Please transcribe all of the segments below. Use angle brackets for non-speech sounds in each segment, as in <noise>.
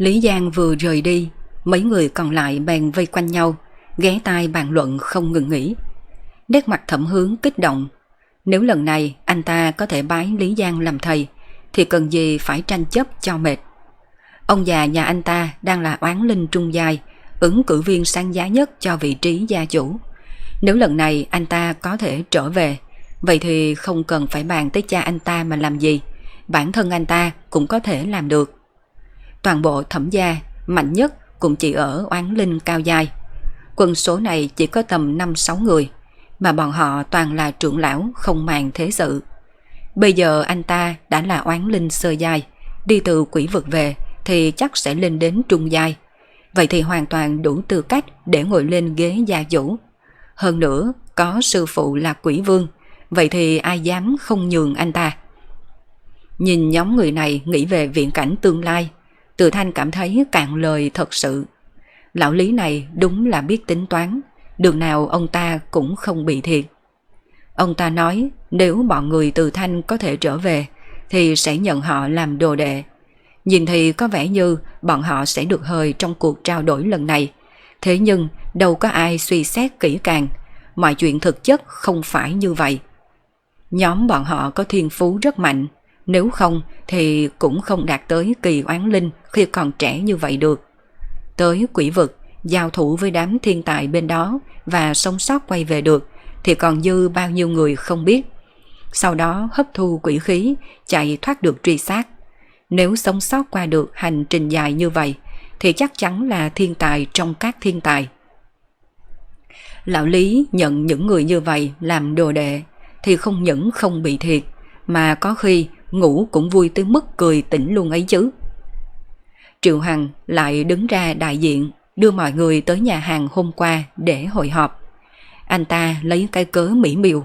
Lý Giang vừa rời đi, mấy người còn lại bèn vây quanh nhau, ghé tai bàn luận không ngừng nghỉ. Nét mặt thẩm hướng kích động. Nếu lần này anh ta có thể bái Lý Giang làm thầy, thì cần gì phải tranh chấp cho mệt. Ông già nhà anh ta đang là oán linh trung giai, ứng cử viên sáng giá nhất cho vị trí gia chủ. Nếu lần này anh ta có thể trở về, vậy thì không cần phải bàn tới cha anh ta mà làm gì. Bản thân anh ta cũng có thể làm được. Toàn bộ thẩm gia, mạnh nhất cũng chỉ ở oán linh cao dài. Quân số này chỉ có tầm 5-6 người, mà bọn họ toàn là trưởng lão không màng thế sự. Bây giờ anh ta đã là oán linh sơ giai, đi từ quỷ vực về thì chắc sẽ lên đến trung giai. Vậy thì hoàn toàn đủ tư cách để ngồi lên ghế gia chủ. Hơn nữa, có sư phụ là quỷ vương, vậy thì ai dám không nhường anh ta. Nhìn nhóm người này nghĩ về viện cảnh tương lai, từ thanh cảm thấy cạn lời thật sự. Lão lý này đúng là biết tính toán, đường nào ông ta cũng không bị thiệt. Ông ta nói nếu bọn người từ thanh có thể trở về thì sẽ nhận họ làm đồ đệ. Nhìn thì có vẻ như bọn họ sẽ được hơi trong cuộc trao đổi lần này. Thế nhưng đâu có ai suy xét kỹ càng, mọi chuyện thực chất không phải như vậy. Nhóm bọn họ có thiên phú rất mạnh, nếu không thì cũng không đạt tới kỳ oán linh khi còn trẻ như vậy được. Tới quỷ vực, giao thủ với đám thiên tài bên đó và sống sót quay về được thì còn dư bao nhiêu người không biết. Sau đó hấp thu quỷ khí, chạy thoát được truy sát. Nếu sống sót qua được hành trình dài như vậy thì chắc chắn là thiên tài trong các thiên tài. Lão Lý nhận những người như vậy làm đồ đệ thì không những không bị thiệt mà có khi ngủ cũng vui tới mức cười tỉnh luôn ấy chứ. Triệu Hằng lại đứng ra đại diện đưa mọi người tới nhà hàng hôm qua để hội họp. Anh ta lấy cái cớ mỹ miều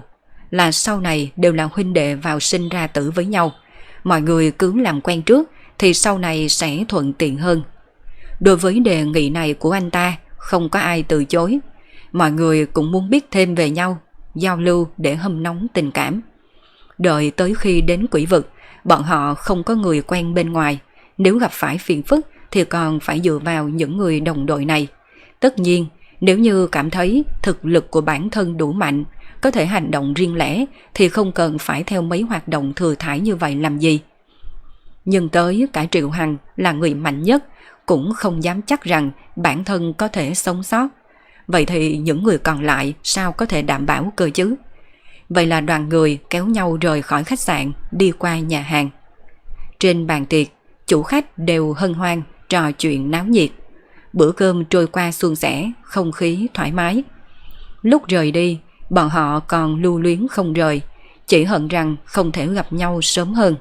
là sau này đều là huynh đệ vào sinh ra tử với nhau. Mọi người cứ làm quen trước thì sau này sẽ thuận tiện hơn. Đối với đề nghị này của anh ta, không có ai từ chối. Mọi người cũng muốn biết thêm về nhau, giao lưu để hâm nóng tình cảm. Đợi tới khi đến quỷ vực, bọn họ không có người quen bên ngoài. Nếu gặp phải phiền phức thì còn phải dựa vào những người đồng đội này. Tất nhiên, nếu như cảm thấy thực lực của bản thân đủ mạnh, có thể hành động riêng lẻ thì không cần phải theo mấy hoạt động thừa thải như vậy làm gì. Nhưng tới cả Triệu Hằng là người mạnh nhất cũng không dám chắc rằng bản thân có thể sống sót. Vậy thì những người còn lại sao có thể đảm bảo cơ chứ? Vậy là đoàn người kéo nhau rời khỏi khách sạn đi qua nhà hàng. Trên bàn tiệc, chủ khách đều hân hoan, trò chuyện náo nhiệt. Bữa cơm trôi qua suôn sẻ, không khí thoải mái. Lúc rời đi, bọn họ còn lưu luyến không rời, chỉ hận rằng không thể gặp nhau sớm hơn.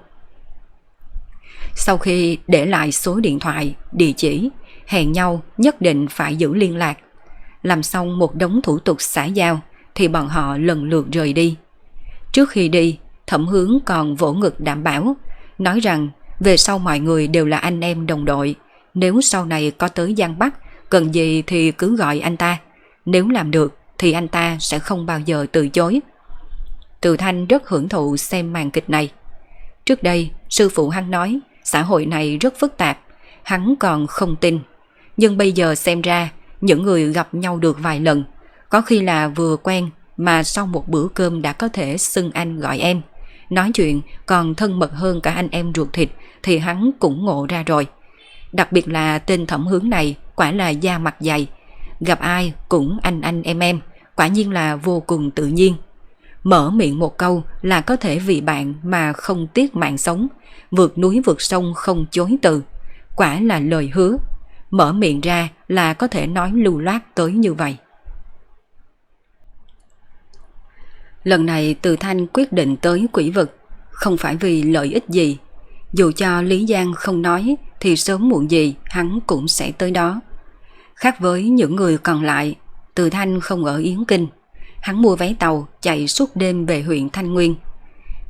Sau khi để lại số điện thoại, địa chỉ, hẹn nhau nhất định phải giữ liên lạc. Làm xong một đống thủ tục xã giao thì bọn họ lần lượt rời đi. Trước khi đi, thẩm hướng còn vỗ ngực đảm bảo, nói rằng về sau mọi người đều là anh em đồng đội. Nếu sau này có tới Giang Bắc, cần gì thì cứ gọi anh ta. Nếu làm được thì anh ta sẽ không bao giờ từ chối. Từ Thanh rất hưởng thụ xem màn kịch này. Trước đây, sư phụ hắn nói xã hội này rất phức tạp, hắn còn không tin. Nhưng bây giờ xem ra, những người gặp nhau được vài lần, có khi là vừa quen mà sau một bữa cơm đã có thể xưng anh gọi em. Nói chuyện còn thân mật hơn cả anh em ruột thịt thì hắn cũng ngộ ra rồi. Đặc biệt là tên thẩm hướng này quả là da mặt dày. Gặp ai cũng anh anh em em, quả nhiên là vô cùng tự nhiên. Mở miệng một câu là có thể vì bạn mà không tiếc mạng sống, vượt núi vượt sông không chối từ. Quả là lời hứa. Mở miệng ra là có thể nói lưu loát tới như vậy. Lần này Từ Thanh quyết định tới quỷ vực, không phải vì lợi ích gì. Dù cho Lý Giang không nói thì sớm muộn gì hắn cũng sẽ tới đó. Khác với những người còn lại, Từ Thanh không ở Yến Kinh. Hắn mua vé tàu chạy suốt đêm về huyện Thanh Nguyên.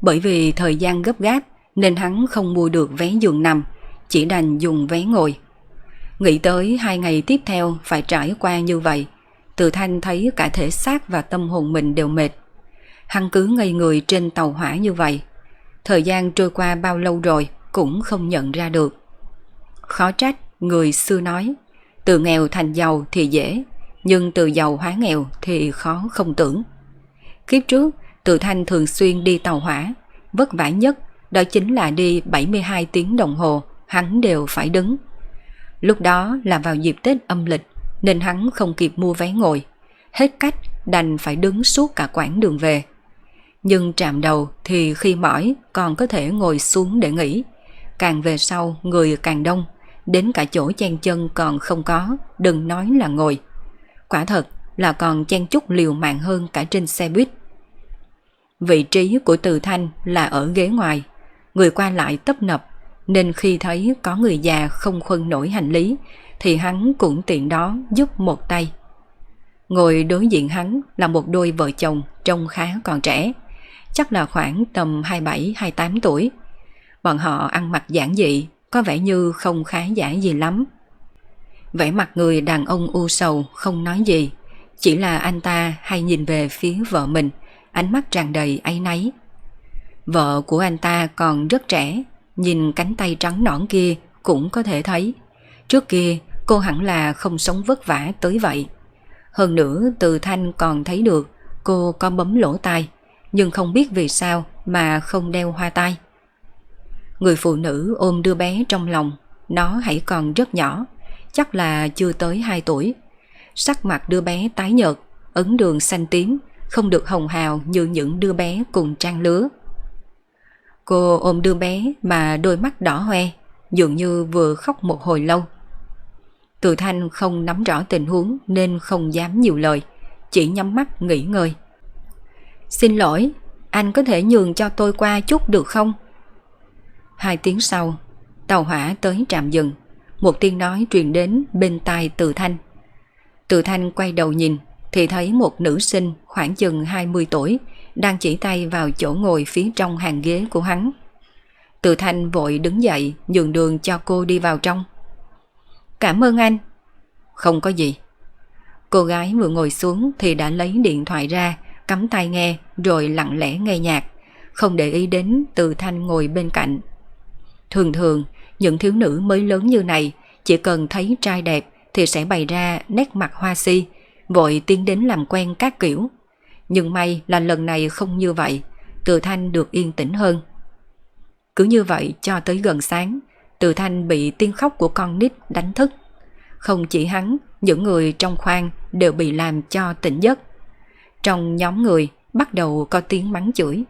Bởi vì thời gian gấp gáp nên hắn không mua được vé giường nằm, chỉ đành dùng vé ngồi. Nghĩ tới hai ngày tiếp theo phải trải qua như vậy, Từ Thanh thấy cả thể xác và tâm hồn mình đều mệt. Hắn cứ ngây người trên tàu hỏa như vậy. Thời gian trôi qua bao lâu rồi cũng không nhận ra được. Khó trách người xưa nói, từ nghèo thành giàu thì dễ, nhưng từ giàu hóa nghèo thì khó không tưởng. Kiếp trước, Từ Thanh thường xuyên đi tàu hỏa, vất vả nhất đó chính là đi 72 tiếng đồng hồ, hắn đều phải đứng. Lúc đó là vào dịp Tết âm lịch, nên hắn không kịp mua vé ngồi. Hết cách đành phải đứng suốt cả quãng đường về. Nhưng trạm đầu thì khi mỏi còn có thể ngồi xuống để nghỉ. Càng về sau người càng đông, đến cả chỗ chen chân còn không có, đừng nói là ngồi. Quả thật là còn chen chút liều mạng hơn cả trên xe buýt. Vị trí của Từ Thanh là ở ghế ngoài, người qua lại tấp nập, nên khi thấy có người già không khuân nổi hành lý, thì hắn cũng tiện đó giúp một tay. Ngồi đối diện hắn là một đôi vợ chồng trông khá còn trẻ, chắc là khoảng tầm 27-28 tuổi. Bọn họ ăn mặc giản dị, có vẻ như không khá giả gì lắm. Vẻ mặt người đàn ông u sầu không nói gì, chỉ là anh ta hay nhìn về phía vợ mình, ánh mắt tràn đầy áy náy. Vợ của anh ta còn rất trẻ, nhìn cánh tay trắng nõn kia cũng có thể thấy. Trước kia cô hẳn là không sống vất vả tới vậy. Hơn nữa từ thanh còn thấy được cô có bấm lỗ tai, nhưng không biết vì sao mà không đeo hoa tai. Người phụ nữ ôm đứa bé trong lòng, nó hãy còn rất nhỏ, chắc là chưa tới 2 tuổi. Sắc mặt đứa bé tái nhợt, ấn đường xanh tím, không được hồng hào như những đứa bé cùng trang lứa. Cô ôm đứa bé mà đôi mắt đỏ hoe, dường như vừa khóc một hồi lâu. Từ thanh không nắm rõ tình huống nên không dám nhiều lời, chỉ nhắm mắt nghỉ ngơi. Xin lỗi, anh có thể nhường cho tôi qua chút được không? Hai tiếng sau, tàu hỏa tới trạm dừng. Một tiếng nói truyền đến bên tai Từ Thanh. Từ Thanh quay đầu nhìn thì thấy một nữ sinh khoảng chừng 20 tuổi đang chỉ tay vào chỗ ngồi phía trong hàng ghế của hắn. Từ Thanh vội đứng dậy nhường đường cho cô đi vào trong. Cảm ơn anh. Không có gì. Cô gái vừa ngồi xuống thì đã lấy điện thoại ra, cắm tai nghe rồi lặng lẽ nghe nhạc, không để ý đến Từ Thanh ngồi bên cạnh. Thường thường, những thiếu nữ mới lớn như này chỉ cần thấy trai đẹp thì sẽ bày ra nét mặt hoa si, vội tiến đến làm quen các kiểu. Nhưng may là lần này không như vậy, Từ Thanh được yên tĩnh hơn. Cứ như vậy cho tới gần sáng, Từ Thanh bị tiếng khóc của con nít đánh thức. Không chỉ hắn, những người trong khoang đều bị làm cho tỉnh giấc. Trong nhóm người bắt đầu có tiếng mắng chửi.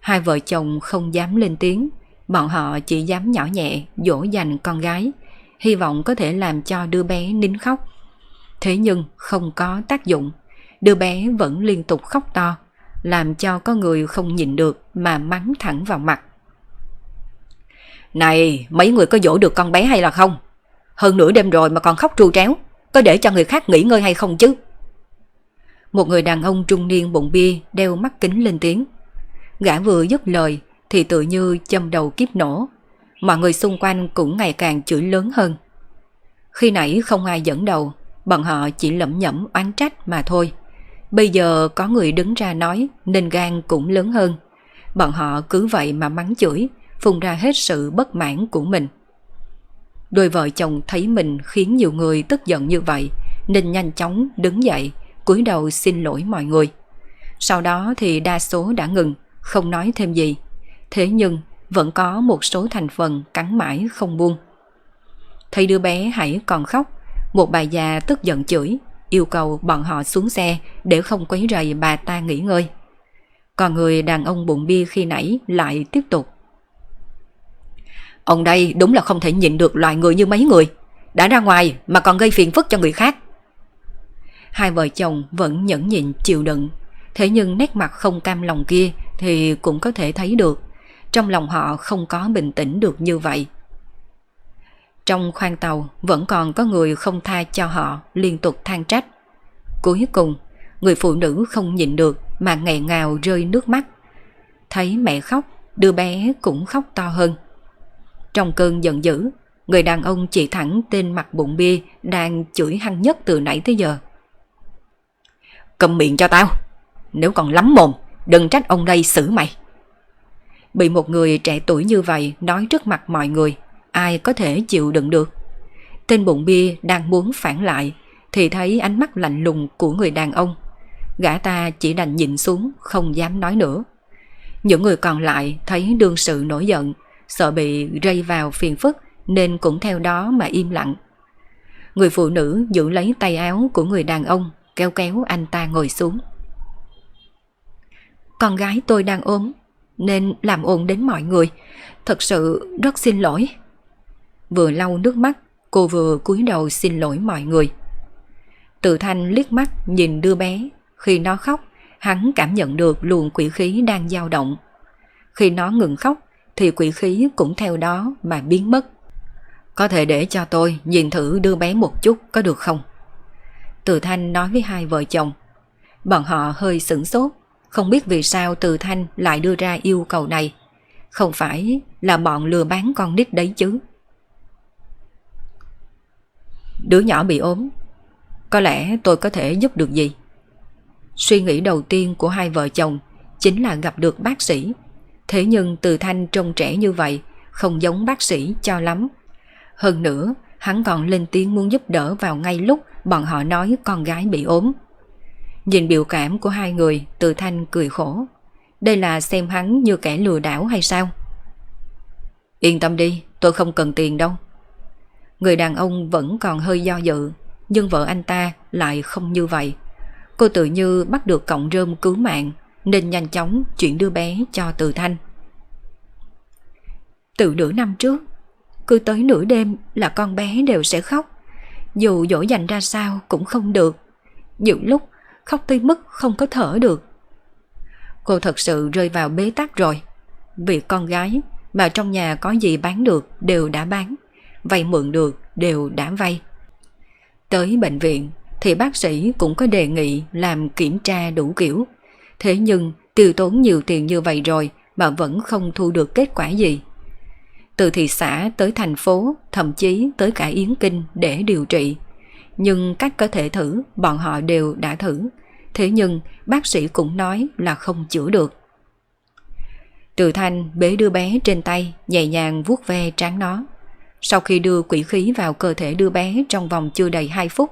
Hai vợ chồng không dám lên tiếng, bọn họ chỉ dám nhỏ nhẹ dỗ dành con gái, hy vọng có thể làm cho đứa bé nín khóc. Thế nhưng không có tác dụng đứa bé vẫn liên tục khóc to, làm cho có người không nhìn được mà mắng thẳng vào mặt. Này, mấy người có dỗ được con bé hay là không? Hơn nửa đêm rồi mà còn khóc tru tréo, có để cho người khác nghỉ ngơi hay không chứ? Một người đàn ông trung niên bụng bia đeo mắt kính lên tiếng. Gã vừa dứt lời thì tự như châm đầu kiếp nổ. Mọi người xung quanh cũng ngày càng chửi lớn hơn. Khi nãy không ai dẫn đầu, bọn họ chỉ lẩm nhẩm oán trách mà thôi. Bây giờ có người đứng ra nói nên gan cũng lớn hơn. Bọn họ cứ vậy mà mắng chửi, phun ra hết sự bất mãn của mình. Đôi vợ chồng thấy mình khiến nhiều người tức giận như vậy nên nhanh chóng đứng dậy, cúi đầu xin lỗi mọi người. Sau đó thì đa số đã ngừng, không nói thêm gì. Thế nhưng vẫn có một số thành phần cắn mãi không buông. Thấy đứa bé hãy còn khóc, một bà già tức giận chửi, yêu cầu bọn họ xuống xe để không quấy rầy bà ta nghỉ ngơi. Còn người đàn ông bụng bia khi nãy lại tiếp tục. Ông đây đúng là không thể nhịn được loài người như mấy người. Đã ra ngoài mà còn gây phiền phức cho người khác. Hai vợ chồng vẫn nhẫn nhịn chịu đựng. Thế nhưng nét mặt không cam lòng kia thì cũng có thể thấy được. Trong lòng họ không có bình tĩnh được như vậy. Trong khoang tàu vẫn còn có người không tha cho họ liên tục than trách. Cuối cùng, người phụ nữ không nhịn được mà ngày ngào rơi nước mắt. Thấy mẹ khóc, đứa bé cũng khóc to hơn. Trong cơn giận dữ, người đàn ông chỉ thẳng tên mặt bụng bia đang chửi hăng nhất từ nãy tới giờ. Cầm miệng cho tao, nếu còn lắm mồm, đừng trách ông đây xử mày. Bị một người trẻ tuổi như vậy nói trước mặt mọi người, ai có thể chịu đựng được. Tên bụng bia đang muốn phản lại, thì thấy ánh mắt lạnh lùng của người đàn ông. Gã ta chỉ đành nhìn xuống, không dám nói nữa. Những người còn lại thấy đương sự nổi giận, sợ bị rây vào phiền phức nên cũng theo đó mà im lặng. Người phụ nữ giữ lấy tay áo của người đàn ông, kéo kéo anh ta ngồi xuống. Con gái tôi đang ốm, nên làm ồn đến mọi người. Thật sự rất xin lỗi. Vừa lau nước mắt, cô vừa cúi đầu xin lỗi mọi người. Tự thanh liếc mắt nhìn đứa bé. Khi nó khóc, hắn cảm nhận được luồng quỷ khí đang dao động. Khi nó ngừng khóc, thì quỷ khí cũng theo đó mà biến mất. Có thể để cho tôi nhìn thử đứa bé một chút có được không? Từ Thanh nói với hai vợ chồng. Bọn họ hơi sửng sốt, không biết vì sao Từ Thanh lại đưa ra yêu cầu này. Không phải là bọn lừa bán con nít đấy chứ. Đứa nhỏ bị ốm, có lẽ tôi có thể giúp được gì? Suy nghĩ đầu tiên của hai vợ chồng chính là gặp được bác sĩ. Thế nhưng Từ Thanh trông trẻ như vậy, không giống bác sĩ cho lắm. Hơn nữa, hắn còn lên tiếng muốn giúp đỡ vào ngay lúc bọn họ nói con gái bị ốm. Nhìn biểu cảm của hai người, Từ Thanh cười khổ. Đây là xem hắn như kẻ lừa đảo hay sao? Yên tâm đi, tôi không cần tiền đâu. Người đàn ông vẫn còn hơi do dự, nhưng vợ anh ta lại không như vậy. Cô tự như bắt được cọng rơm cứu mạng, nên nhanh chóng chuyển đưa bé cho Từ Thanh. Từ nửa năm trước, cứ tới nửa đêm là con bé đều sẽ khóc. Dù dỗ dành ra sao cũng không được. Nhiều lúc khóc tới mức không có thở được. Cô thật sự rơi vào bế tắc rồi. Vì con gái mà trong nhà có gì bán được đều đã bán, vay mượn được đều đã vay. Tới bệnh viện thì bác sĩ cũng có đề nghị làm kiểm tra đủ kiểu. Thế nhưng tiêu tốn nhiều tiền như vậy rồi mà vẫn không thu được kết quả gì. Từ thị xã tới thành phố, thậm chí tới cả Yến Kinh để điều trị. Nhưng cách có thể thử, bọn họ đều đã thử. Thế nhưng bác sĩ cũng nói là không chữa được. Từ thanh bế đưa bé trên tay, nhẹ nhàng vuốt ve trán nó. Sau khi đưa quỷ khí vào cơ thể đưa bé trong vòng chưa đầy 2 phút,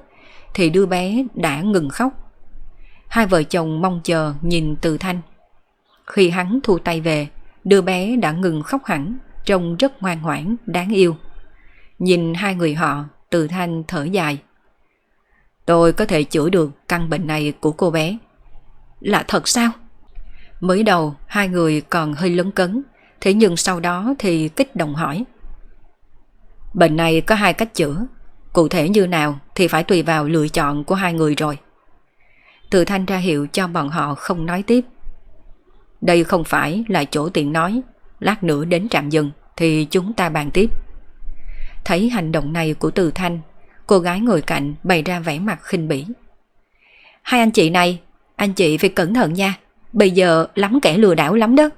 thì đưa bé đã ngừng khóc. Hai vợ chồng mong chờ nhìn từ thanh. Khi hắn thu tay về, đưa bé đã ngừng khóc hẳn, trông rất ngoan ngoãn, đáng yêu. Nhìn hai người họ, từ thanh thở dài. Tôi có thể chữa được căn bệnh này của cô bé. Là thật sao? Mới đầu hai người còn hơi lấn cấn, thế nhưng sau đó thì kích động hỏi. Bệnh này có hai cách chữa, cụ thể như nào thì phải tùy vào lựa chọn của hai người rồi. Từ thanh ra hiệu cho bọn họ không nói tiếp. Đây không phải là chỗ tiện nói, lát nữa đến trạm dừng thì chúng ta bàn tiếp. Thấy hành động này của Từ Thanh, cô gái ngồi cạnh bày ra vẻ mặt khinh bỉ. Hai anh chị này, anh chị phải cẩn thận nha, bây giờ lắm kẻ lừa đảo lắm đó.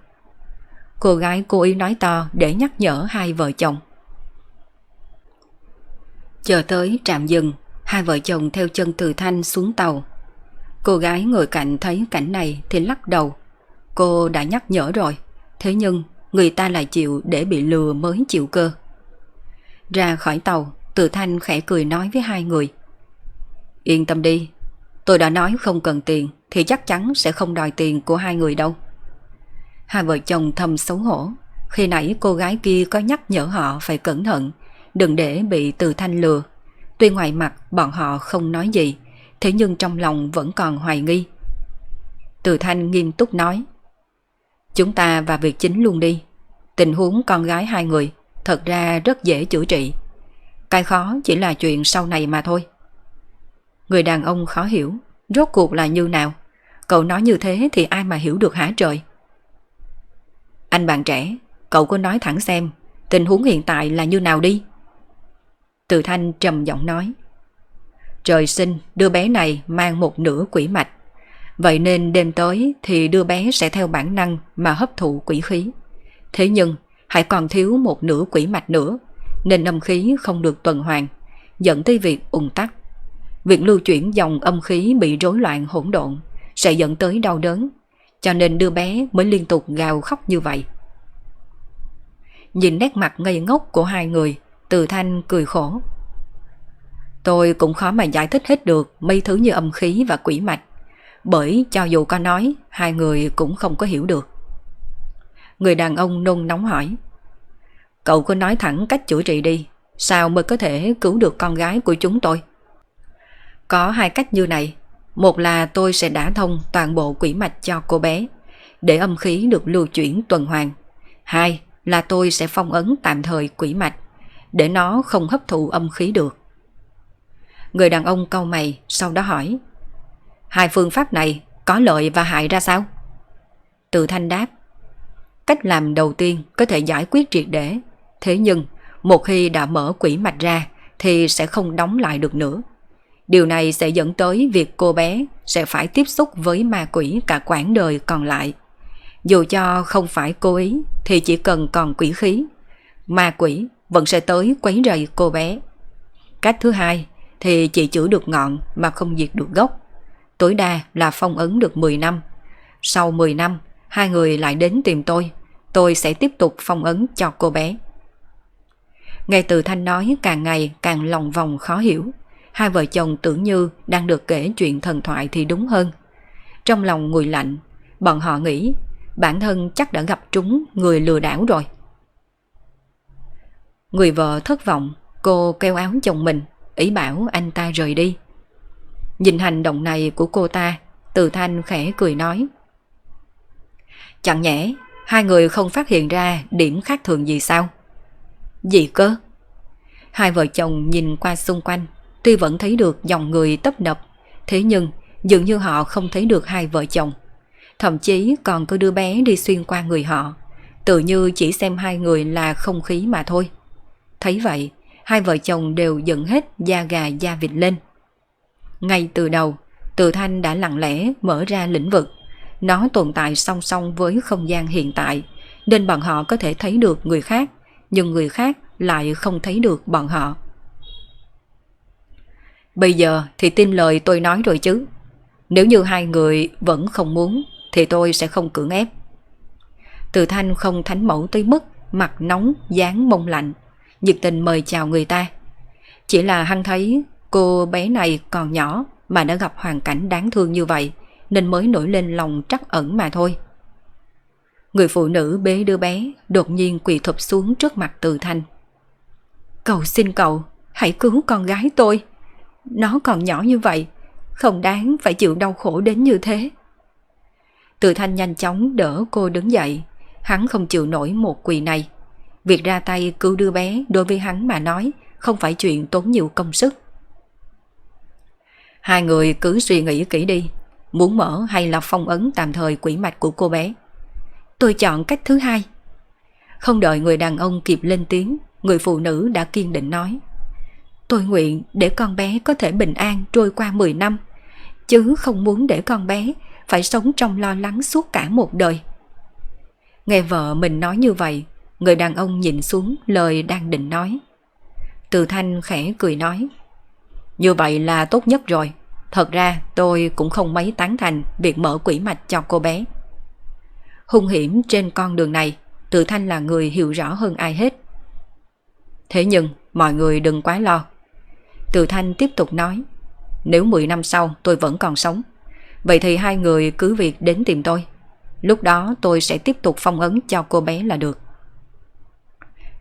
Cô gái cố ý nói to để nhắc nhở hai vợ chồng. Chờ tới trạm dừng, hai vợ chồng theo chân Từ Thanh xuống tàu. Cô gái ngồi cạnh thấy cảnh này thì lắc đầu. Cô đã nhắc nhở rồi, thế nhưng người ta lại chịu để bị lừa mới chịu cơ. Ra khỏi tàu, Từ Thanh khẽ cười nói với hai người. Yên tâm đi, tôi đã nói không cần tiền thì chắc chắn sẽ không đòi tiền của hai người đâu. Hai vợ chồng thầm xấu hổ, khi nãy cô gái kia có nhắc nhở họ phải cẩn thận, đừng để bị Từ Thanh lừa. Tuy ngoài mặt bọn họ không nói gì, thế nhưng trong lòng vẫn còn hoài nghi. Từ Thanh nghiêm túc nói. Chúng ta vào việc chính luôn đi. Tình huống con gái hai người thật ra rất dễ chữa trị. Cái khó chỉ là chuyện sau này mà thôi. Người đàn ông khó hiểu, rốt cuộc là như nào? Cậu nói như thế thì ai mà hiểu được hả trời? Anh bạn trẻ, cậu có nói thẳng xem tình huống hiện tại là như nào đi? Từ Thanh trầm giọng nói. Trời sinh đứa bé này mang một nửa quỷ mạch. Vậy nên đêm tới thì đứa bé sẽ theo bản năng mà hấp thụ quỷ khí. Thế nhưng, hãy còn thiếu một nửa quỷ mạch nữa, nên âm khí không được tuần hoàn, dẫn tới việc ủng tắc. Việc lưu chuyển dòng âm khí bị rối loạn hỗn độn sẽ dẫn tới đau đớn, cho nên đứa bé mới liên tục gào khóc như vậy. Nhìn nét mặt ngây ngốc của hai người, Từ Thanh cười khổ Tôi cũng khó mà giải thích hết được mấy thứ như âm khí và quỷ mạch, Bởi cho dù có nói, Hai người cũng không có hiểu được Người đàn ông nôn nóng hỏi. Cậu cứ nói thẳng cách chữa trị đi, Sao mới có thể cứu được con gái của chúng tôi? Có hai cách như này. Một là tôi sẽ đả thông toàn bộ quỷ mạch cho cô bé, Để âm khí được lưu chuyển tuần hoàn. Hai là tôi sẽ phong ấn tạm thời quỷ mạch, để nó không hấp thụ âm khí được. Người đàn ông câu mày, sau đó hỏi. Hai phương pháp này có lợi và hại ra sao? Từ thanh đáp. Cách làm đầu tiên có thể giải quyết triệt để Thế nhưng một khi đã mở quỷ mạch ra thì sẽ không đóng lại được nữa. Điều này sẽ dẫn tới việc cô bé sẽ phải tiếp xúc với ma quỷ cả quãng đời còn lại. Dù cho không phải cố ý thì chỉ cần còn quỷ khí, ma quỷ vẫn sẽ tới quấy rầy cô bé. Cách thứ hai thì chỉ chữa được ngọn mà không diệt được gốc. Tối đa là phong ấn được 10 năm. Sau 10 năm, hai người lại đến tìm tôi. Tôi sẽ tiếp tục phong ấn cho cô bé. Ngay từ Thanh nói càng ngày càng lòng vòng khó hiểu. Hai vợ chồng tưởng như đang được kể chuyện thần thoại thì đúng hơn. Trong lòng nguội lạnh, bọn họ nghĩ bản thân chắc đã gặp trúng người lừa đảo rồi. Người vợ thất vọng, cô kêu áo chồng mình, ý bảo anh ta rời đi. Nhìn hành động này của cô ta, từ thanh khẽ cười nói. Chẳng nhẽ, hai người không phát hiện ra điểm khác thường gì sao? Gì cơ? Hai vợ chồng nhìn qua xung quanh, tuy vẫn thấy được dòng người tấp nập, thế nhưng dường như họ không thấy được hai vợ chồng. Thậm chí còn có đứa bé đi xuyên qua người họ Tự như chỉ xem hai người là không khí mà thôi Thấy vậy Hai vợ chồng đều dựng hết da gà da vịt lên Ngay từ đầu Từ Thanh đã lặng lẽ mở ra lĩnh vực nó tồn tại song song với không gian hiện tại Nên bọn họ có thể thấy được người khác Nhưng người khác lại không thấy được bọn họ Bây giờ thì tin lời tôi nói rồi chứ Nếu như hai người vẫn không muốn thì tôi sẽ không cưỡng ép. Từ thanh không thánh mẫu tới mức mặt nóng, dáng mông lạnh, nhiệt tình mời chào người ta. Chỉ là hăng thấy cô bé này còn nhỏ mà đã gặp hoàn cảnh đáng thương như vậy nên mới nổi lên lòng trắc ẩn mà thôi. Người phụ nữ bế đứa bé đột nhiên quỳ thụp xuống trước mặt từ thanh. Cầu xin cậu, hãy cứu con gái tôi. Nó còn nhỏ như vậy, không đáng phải chịu đau khổ đến như thế. Từ thanh nhanh chóng đỡ cô đứng dậy. Hắn không chịu nổi một quỳ này. Việc ra tay cứu đứa bé đối với hắn mà nói không phải chuyện tốn nhiều công sức. Hai người cứ suy nghĩ kỹ đi. Muốn mở hay là phong ấn tạm thời quỷ mạch của cô bé. Tôi chọn cách thứ hai. Không đợi người đàn ông kịp lên tiếng, người phụ nữ đã kiên định nói. Tôi nguyện để con bé có thể bình an trôi qua 10 năm, chứ không muốn để con bé phải sống trong lo lắng suốt cả một đời. Nghe vợ mình nói như vậy, người đàn ông nhìn xuống lời đang định nói. Từ thanh khẽ cười nói. Như vậy là tốt nhất rồi. Thật ra tôi cũng không mấy tán thành việc mở quỷ mạch cho cô bé. Hung hiểm trên con đường này, Từ Thanh là người hiểu rõ hơn ai hết. Thế nhưng, mọi người đừng quá lo. Từ Thanh tiếp tục nói, nếu 10 năm sau tôi vẫn còn sống, Vậy thì hai người cứ việc đến tìm tôi Lúc đó tôi sẽ tiếp tục phong ấn cho cô bé là được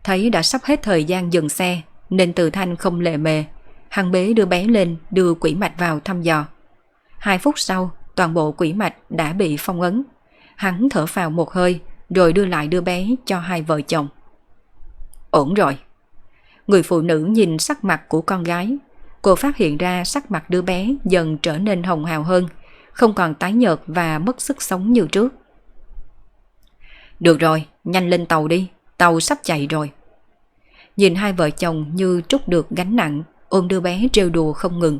Thấy đã sắp hết thời gian dừng xe Nên từ thanh không lệ mề Hằng bế đưa bé lên Đưa quỷ mạch vào thăm dò. Hai phút sau toàn bộ quỷ mạch đã bị phong ấn. Hắn thở vào một hơi Rồi đưa lại đưa bé cho hai vợ chồng. Ổn rồi. Người phụ nữ nhìn sắc mặt của con gái. Cô phát hiện ra sắc mặt đứa bé dần trở nên hồng hào hơn không còn tái nhợt và mất sức sống như trước. Được rồi, nhanh lên tàu đi, tàu sắp chạy rồi. Nhìn hai vợ chồng như trút được gánh nặng, ôm đứa bé trêu đùa không ngừng,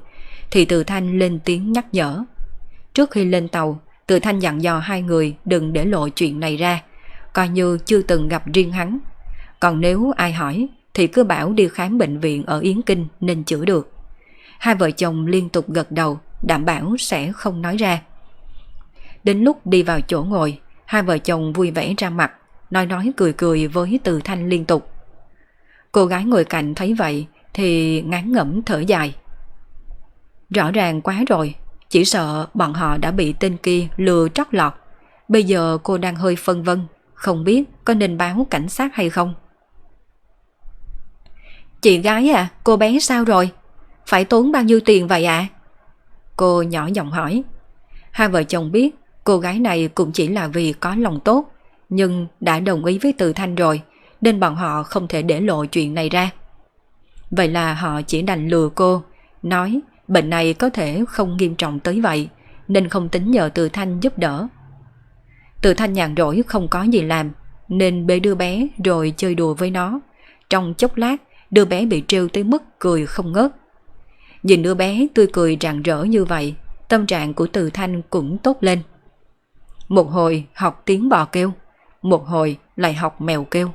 thì Từ Thanh lên tiếng nhắc nhở. Trước khi lên tàu, Từ Thanh dặn dò hai người đừng để lộ chuyện này ra, coi như chưa từng gặp riêng hắn. Còn nếu ai hỏi thì cứ bảo đi khám bệnh viện ở Yến Kinh nên chữa được. Hai vợ chồng liên tục gật đầu, đảm bảo sẽ không nói ra. Đến lúc đi vào chỗ ngồi, hai vợ chồng vui vẻ ra mặt, nói nói cười cười với Từ Thanh liên tục. Cô gái ngồi cạnh thấy vậy thì ngán ngẩm thở dài. Rõ ràng quá rồi, chỉ sợ bọn họ đã bị tên kia lừa trót lọt. Bây giờ cô đang hơi phân vân, không biết có nên báo cảnh sát hay không. Chị gái à, cô bé sao rồi? Phải tốn bao nhiêu tiền vậy ạ? À? Cô nhỏ giọng hỏi. Hai vợ chồng biết cô gái này cũng chỉ là vì có lòng tốt, nhưng đã đồng ý với Từ Thanh rồi, nên bọn họ không thể để lộ chuyện này ra. Vậy là họ chỉ đành lừa cô, nói bệnh này có thể không nghiêm trọng tới vậy, nên không tính nhờ Từ Thanh giúp đỡ. Từ Thanh nhàn rỗi không có gì làm, nên bế đưa bé rồi chơi đùa với nó. Trong chốc lát, đứa bé bị trêu tới mức cười không ngớt. Nhìn đứa bé tươi cười rạng rỡ như vậy, tâm trạng của Từ Thanh cũng tốt lên. Một hồi học tiếng bò kêu, một hồi lại học mèo kêu.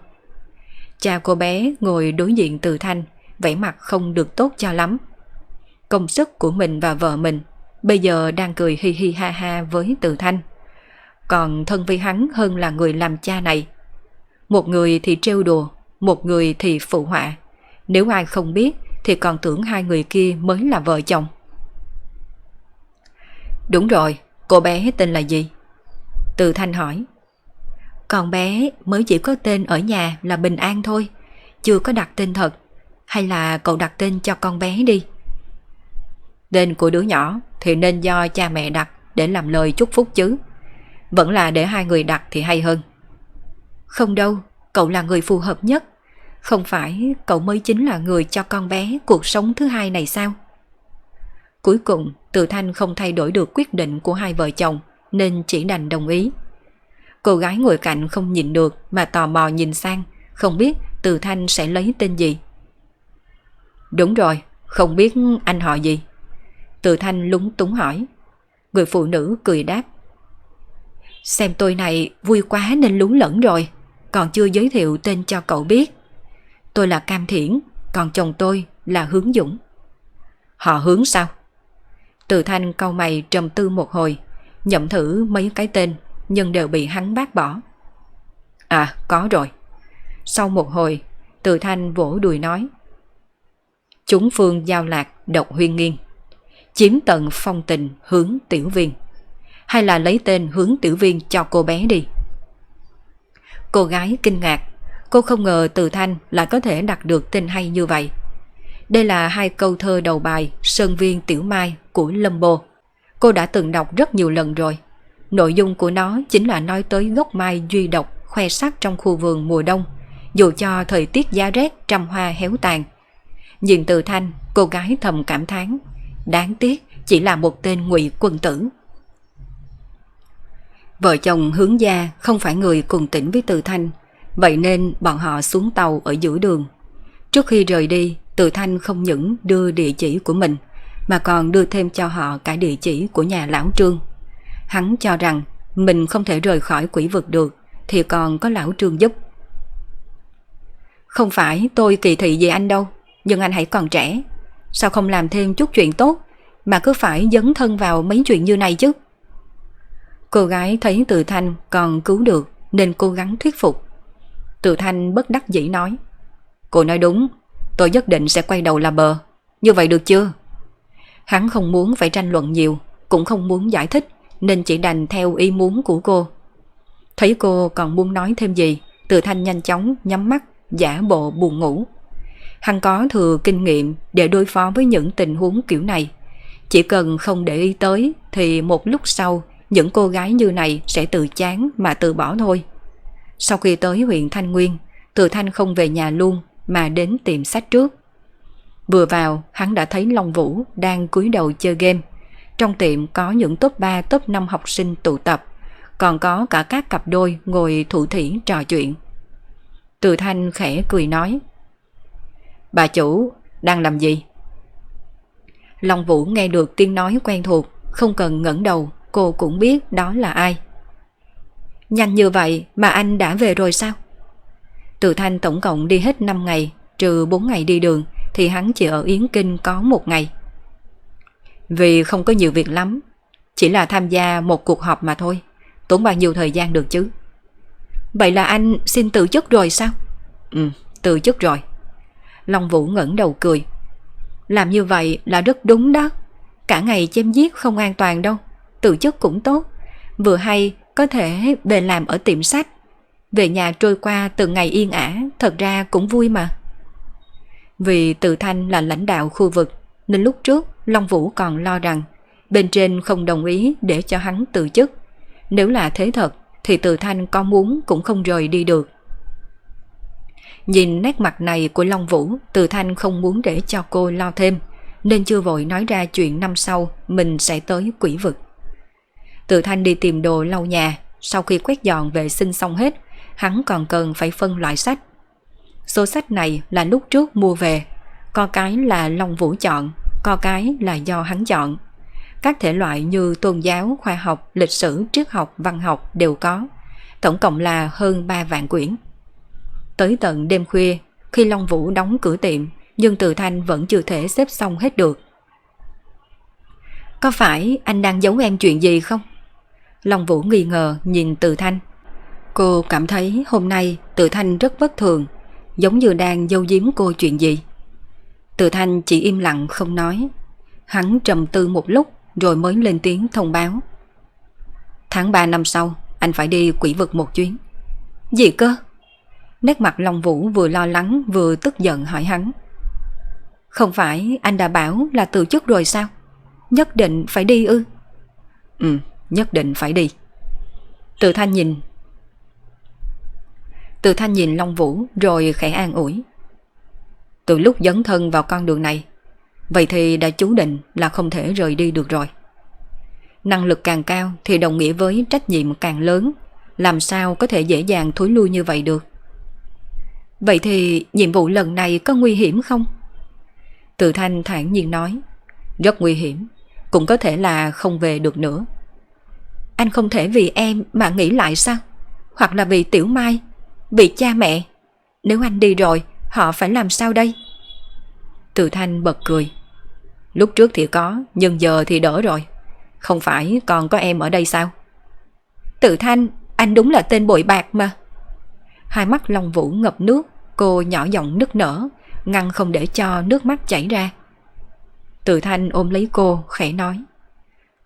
Cha cô bé ngồi đối diện Từ Thanh, vẻ mặt không được tốt cho lắm. Công sức của mình và vợ mình bây giờ đang cười hi hi ha ha với Từ Thanh. Còn thân với hắn hơn là người làm cha này. Một người thì trêu đùa, một người thì phụ họa. Nếu ai không biết thì còn tưởng hai người kia mới là vợ chồng. Đúng rồi, cô bé tên là gì? Từ Thanh hỏi. Còn bé mới chỉ có tên ở nhà là Bình An thôi, chưa có đặt tên thật. Hay là cậu đặt tên cho con bé đi? Tên của đứa nhỏ thì nên do cha mẹ đặt để làm lời chúc phúc chứ. Vẫn là để hai người đặt thì hay hơn. Không đâu, cậu là người phù hợp nhất. Không phải cậu mới chính là người cho con bé cuộc sống thứ hai này sao? Cuối cùng, Từ Thanh không thay đổi được quyết định của hai vợ chồng nên chỉ đành đồng ý. Cô gái ngồi cạnh không nhìn được mà tò mò nhìn sang, không biết Từ Thanh sẽ lấy tên gì. Đúng rồi, không biết anh họ gì. Từ Thanh lúng túng hỏi. Người phụ nữ cười đáp. Xem tôi này vui quá nên lúng lẫn rồi, còn chưa giới thiệu tên cho cậu biết. Tôi là Cam Thiển, còn chồng tôi là Hướng Dũng. Họ hướng sao? Từ thanh câu mày trầm tư một hồi, nhậm thử mấy cái tên, nhưng đều bị hắn bác bỏ. À, có rồi. Sau một hồi, từ thanh vỗ đùi nói. Chúng phương giao lạc độc huyên nghiêng, Chiếm tận phong tình hướng tiểu viên. Hay là lấy tên hướng tiểu viên cho cô bé đi. Cô gái kinh ngạc Cô không ngờ Từ Thanh lại có thể đặt được tên hay như vậy. Đây là hai câu thơ đầu bài Sơn Viên Tiểu Mai của Lâm Bô. Cô đã từng đọc rất nhiều lần rồi. Nội dung của nó chính là nói tới gốc mai duy độc khoe sắc trong khu vườn mùa đông, dù cho thời tiết giá rét trăm hoa héo tàn. Nhìn Từ Thanh, cô gái thầm cảm thán, đáng tiếc chỉ là một tên ngụy quân tử. Vợ chồng hướng gia không phải người cùng tỉnh với Từ Thanh Vậy nên bọn họ xuống tàu ở giữa đường. Trước khi rời đi, Từ Thanh không những đưa địa chỉ của mình, mà còn đưa thêm cho họ cả địa chỉ của nhà lão Trương. Hắn cho rằng mình không thể rời khỏi quỷ vực được, thì còn có lão Trương giúp. Không phải tôi kỳ thị gì anh đâu, nhưng anh hãy còn trẻ. Sao không làm thêm chút chuyện tốt, mà cứ phải dấn thân vào mấy chuyện như này chứ? Cô gái thấy Từ Thanh còn cứu được nên cố gắng thuyết phục. Từ Thanh bất đắc dĩ nói Cô nói đúng Tôi nhất định sẽ quay đầu là bờ Như vậy được chưa Hắn không muốn phải tranh luận nhiều Cũng không muốn giải thích Nên chỉ đành theo ý muốn của cô Thấy cô còn muốn nói thêm gì Từ Thanh nhanh chóng nhắm mắt Giả bộ buồn ngủ Hắn có thừa kinh nghiệm Để đối phó với những tình huống kiểu này Chỉ cần không để ý tới Thì một lúc sau Những cô gái như này sẽ tự chán mà từ bỏ thôi sau khi tới huyện Thanh Nguyên, Từ Thanh không về nhà luôn mà đến tìm sách trước. Vừa vào, hắn đã thấy Long Vũ đang cúi đầu chơi game. trong tiệm có những top 3 top 5 học sinh tụ tập, còn có cả các cặp đôi ngồi thủ thỉ trò chuyện. Từ Thanh khẽ cười nói Bà chủ, đang làm gì? Long Vũ nghe được tiếng nói quen thuộc, không cần ngẩng đầu, cô cũng biết đó là ai. Nhanh như vậy mà anh đã về rồi sao? Từ Thanh tổng cộng đi hết 5 ngày, trừ 4 ngày đi đường, thì hắn chỉ ở Yến Kinh có một ngày. Vì không có nhiều việc lắm, chỉ là tham gia một cuộc họp mà thôi, tốn bao nhiêu thời gian được chứ. Vậy là anh xin từ chức rồi sao? Ừ, từ chức rồi. Long Vũ ngẩng đầu cười. Làm như vậy là rất đúng đó. Cả ngày chém giết không an toàn đâu. tự chức cũng tốt. Vừa hay có thể về làm ở tiệm sách. Về nhà trôi qua từng ngày yên ả, thật ra cũng vui mà. Vì Từ Thanh là lãnh đạo khu vực, nên lúc trước Long Vũ còn lo rằng bên trên không đồng ý để cho hắn từ chức. Nếu là thế thật, thì Từ Thanh có muốn cũng không rời đi được. Nhìn nét mặt này của Long Vũ, Từ Thanh không muốn để cho cô lo thêm, nên chưa vội nói ra chuyện năm sau mình sẽ tới quỷ vực. Từ Thanh đi tìm đồ lau nhà, sau khi quét dọn vệ sinh xong hết, hắn còn cần phải phân loại sách. Số sách này là lúc trước mua về, có cái là Long Vũ chọn, có cái là do hắn chọn. Các thể loại như tôn giáo, khoa học, lịch sử, triết học, văn học đều có. Tổng cộng là hơn 3 vạn quyển. Tới tận đêm khuya, khi Long Vũ đóng cửa tiệm, nhưng Từ Thanh vẫn chưa thể xếp xong hết được. Có phải anh đang giấu em chuyện gì không? Long Vũ nghi ngờ nhìn Từ Thanh. Cô cảm thấy hôm nay Từ Thanh rất bất thường, giống như đang dâu giếm cô chuyện gì. Từ Thanh chỉ im lặng không nói. Hắn trầm tư một lúc rồi mới lên tiếng thông báo. Tháng 3 năm sau, anh phải đi quỷ vực một chuyến. Gì cơ? Nét mặt Long Vũ vừa lo lắng vừa tức giận hỏi hắn. Không phải anh đã bảo là từ chức rồi sao? Nhất định phải đi ư? Ừ, nhất định phải đi. Từ thanh nhìn. Từ thanh nhìn Long Vũ rồi khẽ an ủi. Từ lúc dấn thân vào con đường này, vậy thì đã chú định là không thể rời đi được rồi. Năng lực càng cao thì đồng nghĩa với trách nhiệm càng lớn, làm sao có thể dễ dàng thối lui như vậy được. Vậy thì nhiệm vụ lần này có nguy hiểm không? Từ Thanh thản nhiên nói, Rất nguy hiểm, Cũng có thể là không về được nữa Anh không thể vì em mà nghĩ lại sao? Hoặc là vì Tiểu Mai, Vì cha mẹ Nếu anh đi rồi, Họ phải làm sao đây? Từ Thanh bật cười, Lúc trước thì có, Nhưng giờ thì đỡ rồi Không phải còn có em ở đây sao? Từ Thanh, Anh đúng là tên bội bạc mà Hai mắt Long Vũ ngập nước Cô nhỏ giọng nức nở, ngăn không để cho nước mắt chảy ra. Từ thanh ôm lấy cô, khẽ nói.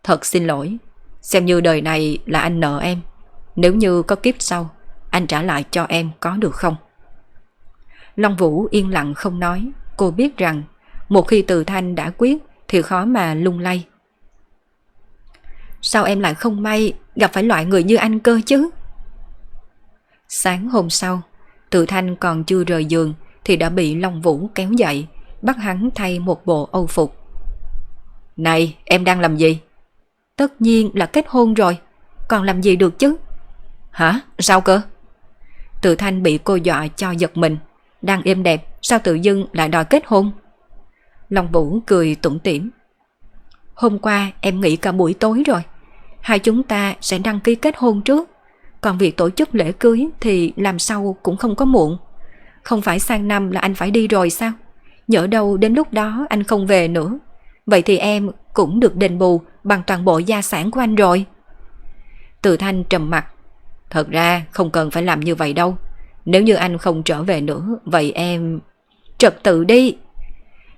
Thật xin lỗi, xem như đời này là anh nợ em. Nếu như có kiếp sau, anh trả lại cho em có được không? Long Vũ yên lặng không nói, cô biết rằng một khi từ thanh đã quyết thì khó mà lung lay. Sao em lại không may gặp phải loại người như anh cơ chứ? Sáng hôm sau, Tự thanh còn chưa rời giường thì đã bị Long Vũ kéo dậy, bắt hắn thay một bộ âu phục. Này, em đang làm gì? Tất nhiên là kết hôn rồi, còn làm gì được chứ? Hả? Sao cơ? Tự thanh bị cô dọa cho giật mình, đang êm đẹp, sao tự dưng lại đòi kết hôn? Long Vũ cười tủm tỉm. Hôm qua em nghỉ cả buổi tối rồi, hai chúng ta sẽ đăng ký kết hôn trước. Còn việc tổ chức lễ cưới thì làm sau cũng không có muộn. Không phải sang năm là anh phải đi rồi sao? Nhỡ đâu đến lúc đó anh không về nữa. Vậy thì em cũng được đền bù bằng toàn bộ gia sản của anh rồi. Từ thanh trầm mặt. Thật ra không cần phải làm như vậy đâu. Nếu như anh không trở về nữa, vậy em... Trật tự đi.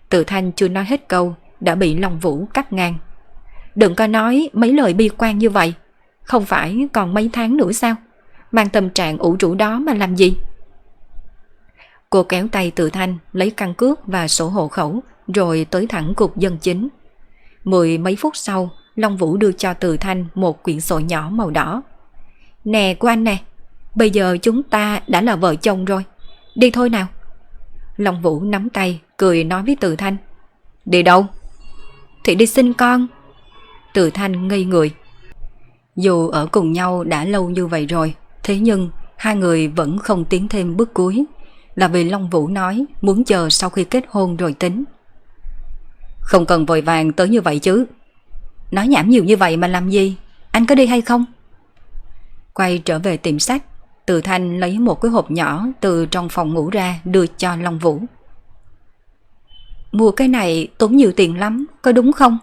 Từ thanh chưa nói hết câu, đã bị Long Vũ cắt ngang. Đừng có nói mấy lời bi quan như vậy. Không phải còn mấy tháng nữa sao? Mang tâm trạng ủ rũ đó mà làm gì? Cô kéo tay từ thanh lấy căn cước và sổ hộ khẩu rồi tới thẳng cục dân chính. Mười mấy phút sau, Long Vũ đưa cho từ thanh một quyển sổ nhỏ màu đỏ. Nè của anh nè, bây giờ chúng ta đã là vợ chồng rồi. Đi thôi nào. Long Vũ nắm tay, cười nói với từ thanh. Đi đâu? Thì đi xin con. Từ Thanh ngây người. Dù ở cùng nhau đã lâu như vậy rồi, thế nhưng hai người vẫn không tiến thêm bước cuối, là vì Long Vũ nói muốn chờ sau khi kết hôn rồi tính. Không cần vội vàng tới như vậy chứ. Nói nhảm nhiều như vậy mà làm gì? Anh có đi hay không? Quay trở về tiệm sách, Từ Thanh lấy một cái hộp nhỏ từ trong phòng ngủ ra đưa cho Long Vũ. Mua cái này tốn nhiều tiền lắm, có đúng không?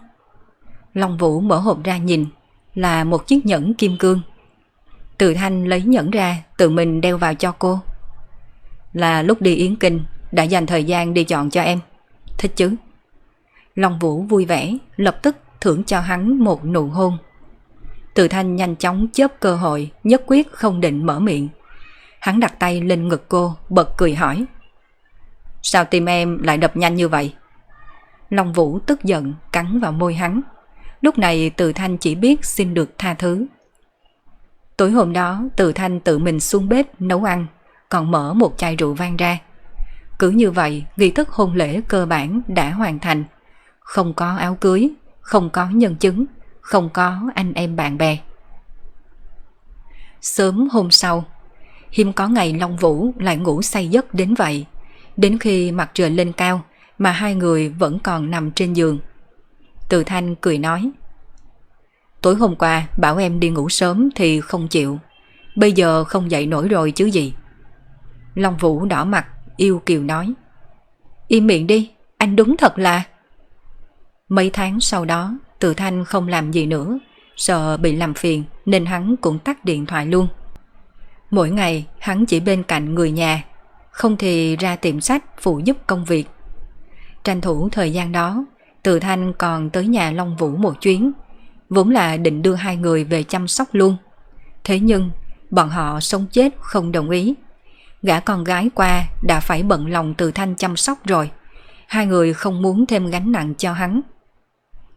Long Vũ mở hộp ra nhìn, là một chiếc nhẫn kim cương. Từ Thanh lấy nhẫn ra, tự mình đeo vào cho cô. Là lúc đi Yến Kinh, đã dành thời gian đi chọn cho em. Thích chứ? Long Vũ vui vẻ, lập tức thưởng cho hắn một nụ hôn. Từ Thanh nhanh chóng chớp cơ hội, nhất quyết không định mở miệng. Hắn đặt tay lên ngực cô, bật cười hỏi. Sao tim em lại đập nhanh như vậy? Long Vũ tức giận, cắn vào môi hắn. Lúc này Từ Thanh chỉ biết xin được tha thứ. Tối hôm đó Từ Thanh tự mình xuống bếp nấu ăn, còn mở một chai rượu vang ra. Cứ như vậy, nghi thức hôn lễ cơ bản đã hoàn thành. Không có áo cưới, không có nhân chứng, không có anh em bạn bè. Sớm hôm sau, hiếm có ngày Long Vũ lại ngủ say giấc đến vậy. Đến khi mặt trời lên cao mà hai người vẫn còn nằm trên giường. Từ Thanh cười nói. Tối hôm qua, bảo em đi ngủ sớm thì không chịu. Bây giờ không dậy nổi rồi chứ gì. Long Vũ đỏ mặt, yêu kiều nói. Im miệng đi, Anh đúng thật là. Mấy tháng sau đó, Từ Thanh không làm gì nữa, Sợ bị làm phiền Nên hắn cũng tắt điện thoại luôn. Mỗi ngày, hắn chỉ bên cạnh người nhà, Không thì ra tiệm sách phụ giúp công việc. Tranh thủ thời gian đó từ Thanh còn tới nhà Long Vũ một chuyến, Vốn là định đưa hai người về chăm sóc luôn. Thế nhưng, Bọn họ sống chết không đồng ý. Gã con gái qua đã phải bận lòng Từ Thanh chăm sóc rồi. Hai người không muốn thêm gánh nặng cho hắn.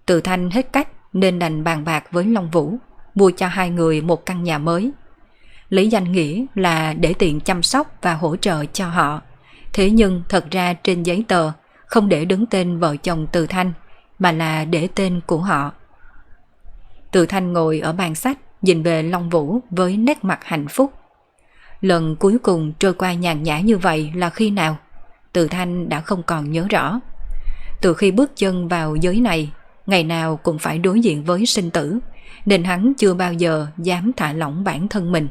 Từ Thanh hết cách Nên đành bàn bạc với Long Vũ, Mua cho hai người một căn nhà mới. Lý danh nghĩa là để tiện chăm sóc và hỗ trợ cho họ. Thế nhưng thật ra trên giấy tờ không để đứng tên vợ chồng Từ Thanh, mà là để tên của họ. Từ Thanh ngồi ở bàn sách, nhìn về Long Vũ với nét mặt hạnh phúc. Lần cuối cùng trôi qua nhàn nhã như vậy là khi nào? Từ Thanh đã không còn nhớ rõ. Từ khi bước chân vào giới này, ngày nào cũng phải đối diện với sinh tử, nên hắn chưa bao giờ dám thả lỏng bản thân mình.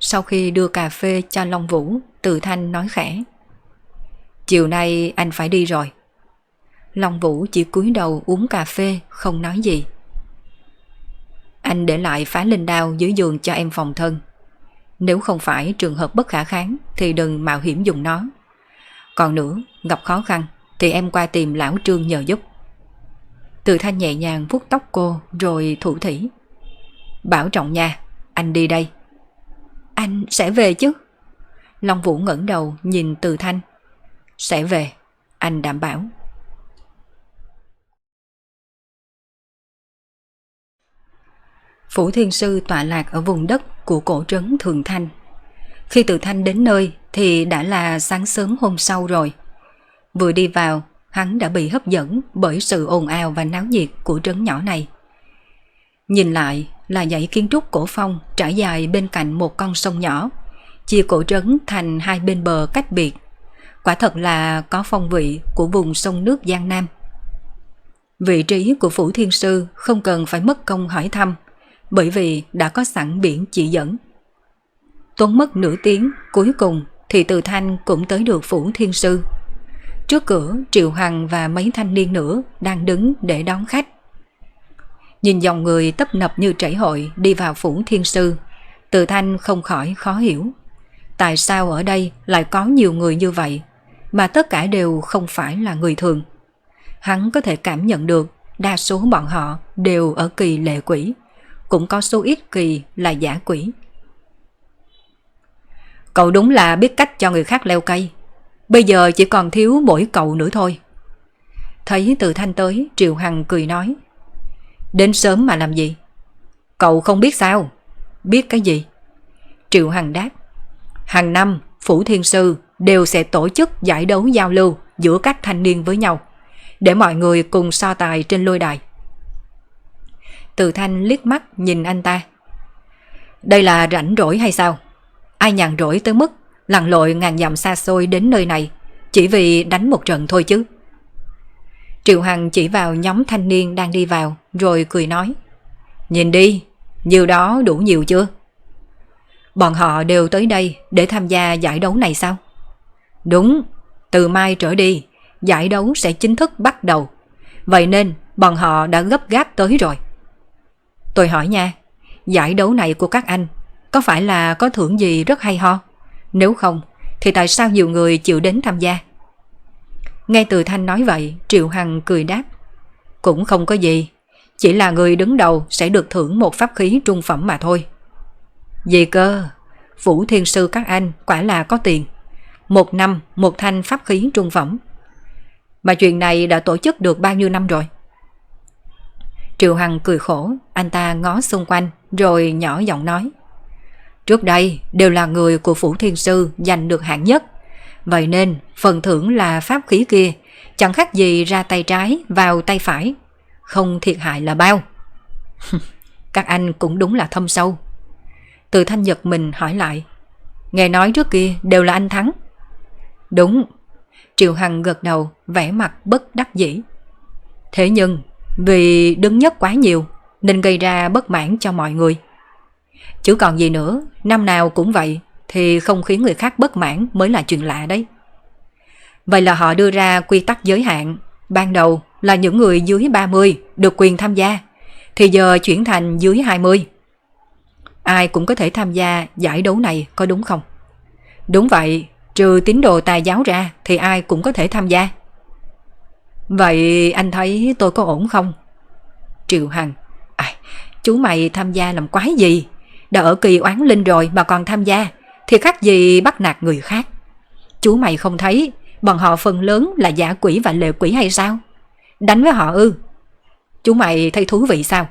Sau khi đưa cà phê cho Long Vũ, Từ Thanh nói khẽ. Chiều nay anh phải đi rồi. Long Vũ chỉ cúi đầu uống cà phê, không nói gì. Anh để lại phá linh đao dưới giường cho em phòng thân. Nếu không phải trường hợp bất khả kháng thì đừng mạo hiểm dùng nó. Còn nữa, gặp khó khăn thì em qua tìm lão trương nhờ giúp. Từ thanh nhẹ nhàng vuốt tóc cô rồi thủ thỉ. Bảo trọng nha, anh đi đây. Anh sẽ về chứ? Long Vũ ngẩng đầu nhìn từ thanh sẽ về, anh đảm bảo. Phủ Thiên Sư tọa lạc ở vùng đất của cổ trấn Thường Thanh. Khi Từ Thanh đến nơi thì đã là sáng sớm hôm sau rồi. Vừa đi vào, hắn đã bị hấp dẫn bởi sự ồn ào và náo nhiệt của trấn nhỏ này. Nhìn lại là dãy kiến trúc cổ phong trải dài bên cạnh một con sông nhỏ, chia cổ trấn thành hai bên bờ cách biệt Quả thật là có phong vị của vùng sông nước Giang Nam. Vị trí của Phủ Thiên Sư không cần phải mất công hỏi thăm, bởi vì đã có sẵn biển chỉ dẫn. Tốn mất nửa tiếng, cuối cùng thì Từ Thanh cũng tới được Phủ Thiên Sư. Trước cửa, Triệu Hằng và mấy thanh niên nữa đang đứng để đón khách. Nhìn dòng người tấp nập như chảy hội đi vào Phủ Thiên Sư, Từ Thanh không khỏi khó hiểu. Tại sao ở đây lại có nhiều người như vậy mà tất cả đều không phải là người thường. Hắn có thể cảm nhận được đa số bọn họ đều ở kỳ lệ quỷ, cũng có số ít kỳ là giả quỷ. Cậu đúng là biết cách cho người khác leo cây. Bây giờ chỉ còn thiếu mỗi cậu nữa thôi. Thấy từ thanh tới, Triệu Hằng cười nói. Đến sớm mà làm gì? Cậu không biết sao? Biết cái gì? Triệu Hằng đáp. Hàng năm, Phủ Thiên Sư đều sẽ tổ chức giải đấu giao lưu giữa các thanh niên với nhau, để mọi người cùng so tài trên lôi đài. Từ Thanh liếc mắt nhìn anh ta. Đây là rảnh rỗi hay sao? Ai nhàn rỗi tới mức lặn lội ngàn dặm xa xôi đến nơi này chỉ vì đánh một trận thôi chứ. Triệu Hằng chỉ vào nhóm thanh niên đang đi vào rồi cười nói. Nhìn đi, nhiều đó đủ nhiều chưa? Bọn họ đều tới đây để tham gia giải đấu này sao? Đúng, từ mai trở đi, giải đấu sẽ chính thức bắt đầu. Vậy nên bọn họ đã gấp gáp tới rồi. Tôi hỏi nha, giải đấu này của các anh có phải là có thưởng gì rất hay ho? Nếu không, thì tại sao nhiều người chịu đến tham gia? Nghe từ Thanh nói vậy, Triệu Hằng cười đáp. Cũng không có gì, chỉ là người đứng đầu sẽ được thưởng một pháp khí trung phẩm mà thôi. Gì cơ, Vũ Thiên Sư các anh quả là có tiền. Một năm, một thanh pháp khí trung phẩm. Mà chuyện này đã tổ chức được bao nhiêu năm rồi? Triệu Hằng cười khổ, anh ta ngó xung quanh rồi nhỏ giọng nói. Trước đây đều là người của Phủ Thiên Sư giành được hạng nhất. Vậy nên phần thưởng là pháp khí kia chẳng khác gì ra tay trái vào tay phải. Không thiệt hại là bao. <laughs> Các anh cũng đúng là thâm sâu. Từ thanh nhật mình hỏi lại. Nghe nói trước kia đều là anh thắng. Đúng. Triệu Hằng gật đầu vẻ mặt bất đắc dĩ. Thế nhưng vì đứng nhất quá nhiều nên gây ra bất mãn cho mọi người. Chứ còn gì nữa, năm nào cũng vậy thì không khiến người khác bất mãn mới là chuyện lạ đấy. Vậy là họ đưa ra quy tắc giới hạn, ban đầu là những người dưới 30 được quyền tham gia, thì giờ chuyển thành dưới 20. Ai cũng có thể tham gia giải đấu này có đúng không? Đúng vậy, trừ tín đồ tài giáo ra thì ai cũng có thể tham gia. Vậy anh thấy tôi có ổn không? Triệu Hằng, à, chú mày tham gia làm quái gì? Đã ở kỳ oán linh rồi mà còn tham gia Thì khác gì bắt nạt người khác. Chú mày không thấy Bọn họ phần lớn là giả quỷ và lệ quỷ hay sao? Đánh với họ ư? Chú mày thấy thú vị sao?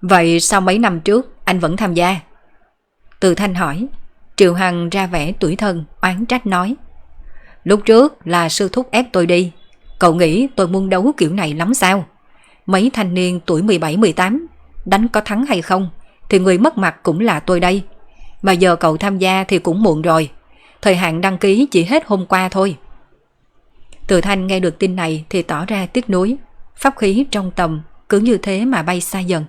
Vậy sau mấy năm trước Anh vẫn tham gia? Từ Thanh hỏi. Triệu Hằng ra vẻ tuổi thân Oán trách nói Lúc trước là sư thúc ép tôi đi Cậu nghĩ tôi muốn đấu kiểu này lắm sao Mấy thanh niên tuổi 17-18 đánh có thắng hay không, thì người mất mặt cũng là tôi đây. Mà giờ cậu tham gia thì cũng muộn rồi. Thời hạn đăng ký chỉ hết hôm qua thôi. Từ thanh nghe được tin này thì tỏ ra tiếc nuối. Pháp khí trong tầm cứ như thế mà bay xa dần.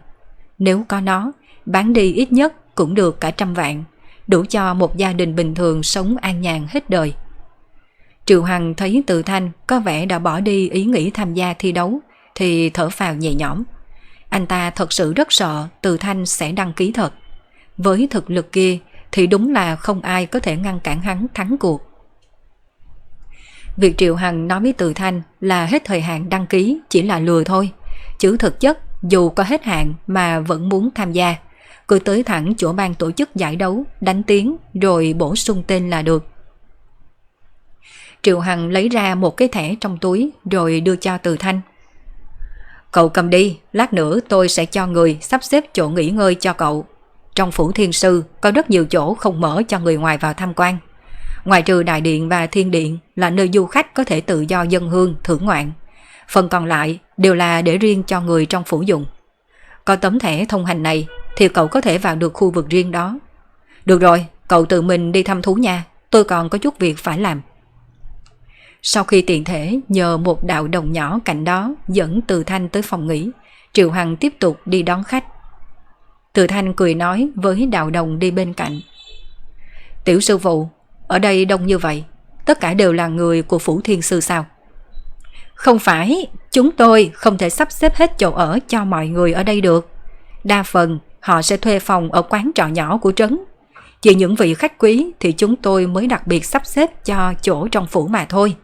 Nếu có nó, bán đi ít nhất cũng được cả trăm vạn, đủ cho một gia đình bình thường sống an nhàn hết đời. Triệu Hằng thấy Từ Thanh có vẻ đã bỏ đi ý nghĩ tham gia thi đấu, thì thở phào nhẹ nhõm. Anh ta thật sự rất sợ Từ Thanh sẽ đăng ký thật. Với thực lực kia, thì đúng là không ai có thể ngăn cản hắn thắng cuộc. Việc Triệu Hằng nói với Từ Thanh là hết thời hạn đăng ký, chỉ là lừa thôi. Chứ thực chất, dù có hết hạn mà vẫn muốn tham gia. Cứ tới thẳng chỗ ban tổ chức giải đấu, đánh tiếng rồi bổ sung tên là được. Triệu Hằng lấy ra một cái thẻ trong túi rồi đưa cho Từ Thanh. Cậu cầm đi, lát nữa tôi sẽ cho người sắp xếp chỗ nghỉ ngơi cho cậu. Trong phủ thiên sư có rất nhiều chỗ không mở cho người ngoài vào tham quan. Ngoài trừ đại điện và thiên điện là nơi du khách có thể tự do dân hương, thưởng ngoạn. Phần còn lại đều là để riêng cho người trong phủ dùng. Có tấm thẻ thông hành này thì cậu có thể vào được khu vực riêng đó. Được rồi, cậu tự mình đi thăm thú nha, tôi còn có chút việc phải làm. Sau khi tiện thể nhờ một đạo đồng nhỏ cạnh đó dẫn Từ Thanh tới phòng nghỉ, Triệu Hằng tiếp tục đi đón khách. Từ Thanh cười nói với đạo đồng đi bên cạnh. Tiểu sư phụ, ở đây đông như vậy, tất cả đều là người của Phủ Thiên Sư sao? Không phải, chúng tôi không thể sắp xếp hết chỗ ở cho mọi người ở đây được. Đa phần họ sẽ thuê phòng ở quán trọ nhỏ của trấn. Chỉ những vị khách quý thì chúng tôi mới đặc biệt sắp xếp cho chỗ trong phủ mà thôi.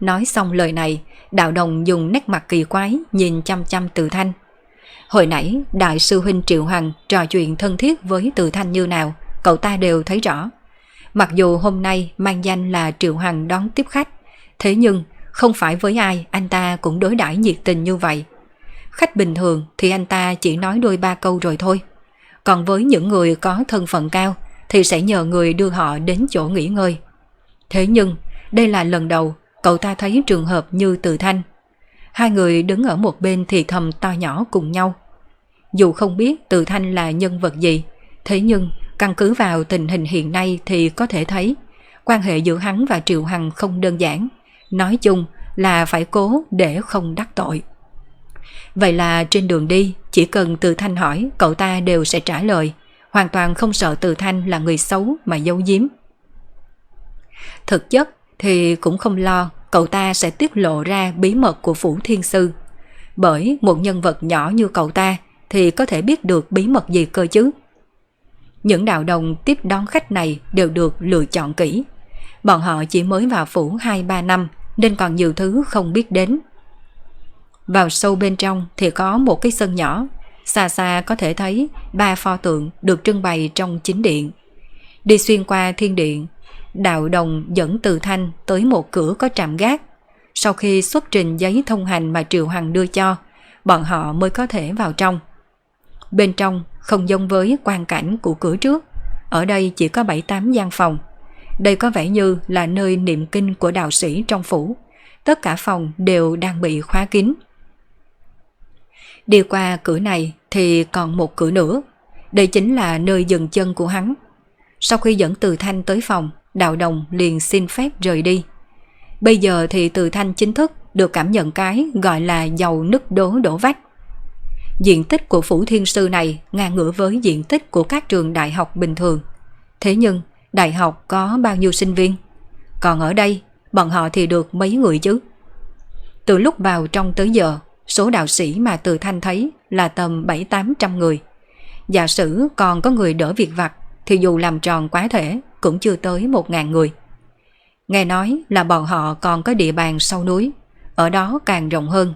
Nói xong lời này, đạo đồng dùng nét mặt kỳ quái nhìn chăm chăm từ thanh. Hồi nãy, đại sư huynh Triệu Hằng trò chuyện thân thiết với từ thanh như nào, cậu ta đều thấy rõ. Mặc dù hôm nay mang danh là Triệu Hằng đón tiếp khách, thế nhưng không phải với ai anh ta cũng đối đãi nhiệt tình như vậy. Khách bình thường thì anh ta chỉ nói đôi ba câu rồi thôi. Còn với những người có thân phận cao thì sẽ nhờ người đưa họ đến chỗ nghỉ ngơi. Thế nhưng đây là lần đầu cậu ta thấy trường hợp như từ thanh. Hai người đứng ở một bên thì thầm to nhỏ cùng nhau. Dù không biết Từ Thanh là nhân vật gì, thế nhưng căn cứ vào tình hình hiện nay thì có thể thấy quan hệ giữa hắn và Triệu Hằng không đơn giản. Nói chung là phải cố để không đắc tội. Vậy là trên đường đi, chỉ cần Từ Thanh hỏi, cậu ta đều sẽ trả lời, hoàn toàn không sợ Từ Thanh là người xấu mà giấu giếm. Thực chất thì cũng không lo cậu ta sẽ tiết lộ ra bí mật của Phủ Thiên Sư. Bởi một nhân vật nhỏ như cậu ta thì có thể biết được bí mật gì cơ chứ. Những đạo đồng tiếp đón khách này đều được lựa chọn kỹ. Bọn họ chỉ mới vào phủ 2-3 năm nên còn nhiều thứ không biết đến. Vào sâu bên trong thì có một cái sân nhỏ, xa xa có thể thấy ba pho tượng được trưng bày trong chính điện. Đi xuyên qua thiên điện, đạo đồng dẫn từ thanh tới một cửa có trạm gác. Sau khi xuất trình giấy thông hành mà Triệu Hằng đưa cho, bọn họ mới có thể vào trong. Bên trong không giống với quan cảnh của cửa trước, ở đây chỉ có 7-8 gian phòng. Đây có vẻ như là nơi niệm kinh của đạo sĩ trong phủ. Tất cả phòng đều đang bị khóa kín. Đi qua cửa này thì còn một cửa nữa. Đây chính là nơi dừng chân của hắn. Sau khi dẫn Từ Thanh tới phòng, đạo đồng liền xin phép rời đi. Bây giờ thì Từ Thanh chính thức được cảm nhận cái gọi là dầu nứt đố đổ vách. Diện tích của Phủ Thiên Sư này ngang ngửa với diện tích của các trường đại học bình thường. Thế nhưng, đại học có bao nhiêu sinh viên? Còn ở đây, bọn họ thì được mấy người chứ? Từ lúc vào trong tới giờ, số đạo sĩ mà Từ Thanh thấy là tầm 7-800 người. Giả sử còn có người đỡ việc vặt thì dù làm tròn quá thể cũng chưa tới 1.000 người. Nghe nói là bọn họ còn có địa bàn sau núi, ở đó càng rộng hơn.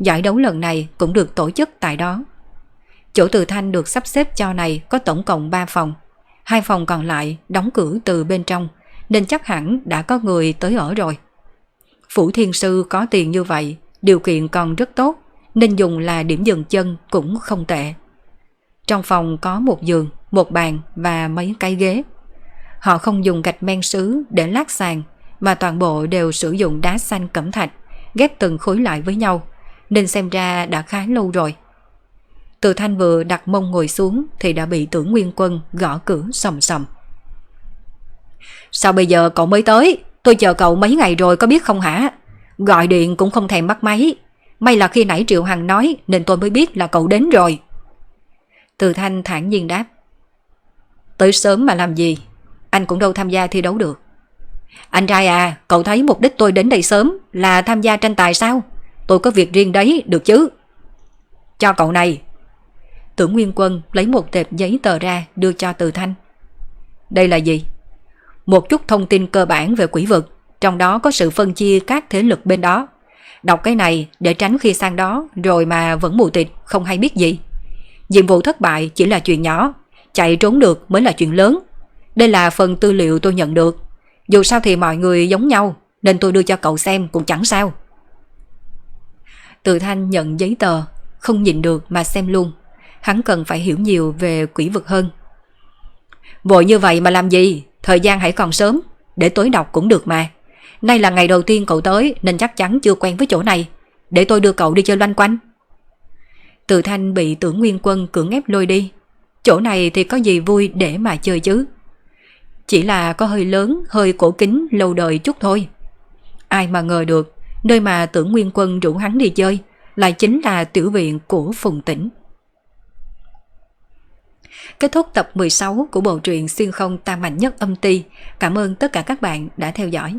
Giải đấu lần này cũng được tổ chức tại đó. Chỗ từ thanh được sắp xếp cho này có tổng cộng 3 phòng. Hai phòng còn lại đóng cửa từ bên trong, nên chắc hẳn đã có người tới ở rồi. Phủ Thiên Sư có tiền như vậy, điều kiện còn rất tốt, nên dùng là điểm dừng chân cũng không tệ. Trong phòng có một giường, một bàn và mấy cái ghế. Họ không dùng gạch men sứ để lát sàn, mà toàn bộ đều sử dụng đá xanh cẩm thạch, ghép từng khối lại với nhau, nên xem ra đã khá lâu rồi. Từ thanh vừa đặt mông ngồi xuống thì đã bị tưởng nguyên quân gõ cửa sầm sầm. Sao bây giờ cậu mới tới? Tôi chờ cậu mấy ngày rồi có biết không hả? Gọi điện cũng không thèm bắt máy. May là khi nãy Triệu Hằng nói nên tôi mới biết là cậu đến rồi. Từ thanh thản nhiên đáp. Tới sớm mà làm gì? Anh cũng đâu tham gia thi đấu được. Anh trai à, cậu thấy mục đích tôi đến đây sớm là tham gia tranh tài sao? Tôi có việc riêng đấy, được chứ? Cho cậu này. Tưởng Nguyên Quân lấy một tệp giấy tờ ra đưa cho Từ Thanh. Đây là gì? Một chút thông tin cơ bản về quỷ vực, trong đó có sự phân chia các thế lực bên đó. Đọc cái này để tránh khi sang đó rồi mà vẫn mù tịt, không hay biết gì. Nhiệm vụ thất bại chỉ là chuyện nhỏ, chạy trốn được mới là chuyện lớn. Đây là phần tư liệu tôi nhận được. Dù sao thì mọi người giống nhau, nên tôi đưa cho cậu xem cũng chẳng sao. Từ thanh nhận giấy tờ, không nhìn được mà xem luôn. Hắn cần phải hiểu nhiều về quỷ vực hơn. Vội như vậy mà làm gì? Thời gian hãy còn sớm, để tối đọc cũng được mà. Nay là ngày đầu tiên cậu tới nên chắc chắn chưa quen với chỗ này. Để tôi đưa cậu đi chơi loanh quanh. Từ thanh bị tưởng nguyên quân cưỡng ép lôi đi. Chỗ này thì có gì vui để mà chơi chứ. Chỉ là có hơi lớn, hơi cổ kính lâu đời chút thôi. Ai mà ngờ được nơi mà tưởng Nguyên Quân rủ hắn đi chơi lại chính là tiểu viện của Phùng Tĩnh. Kết thúc tập 16 của bộ truyện xuyên không tam mạnh nhất âm ti. Cảm ơn tất cả các bạn đã theo dõi.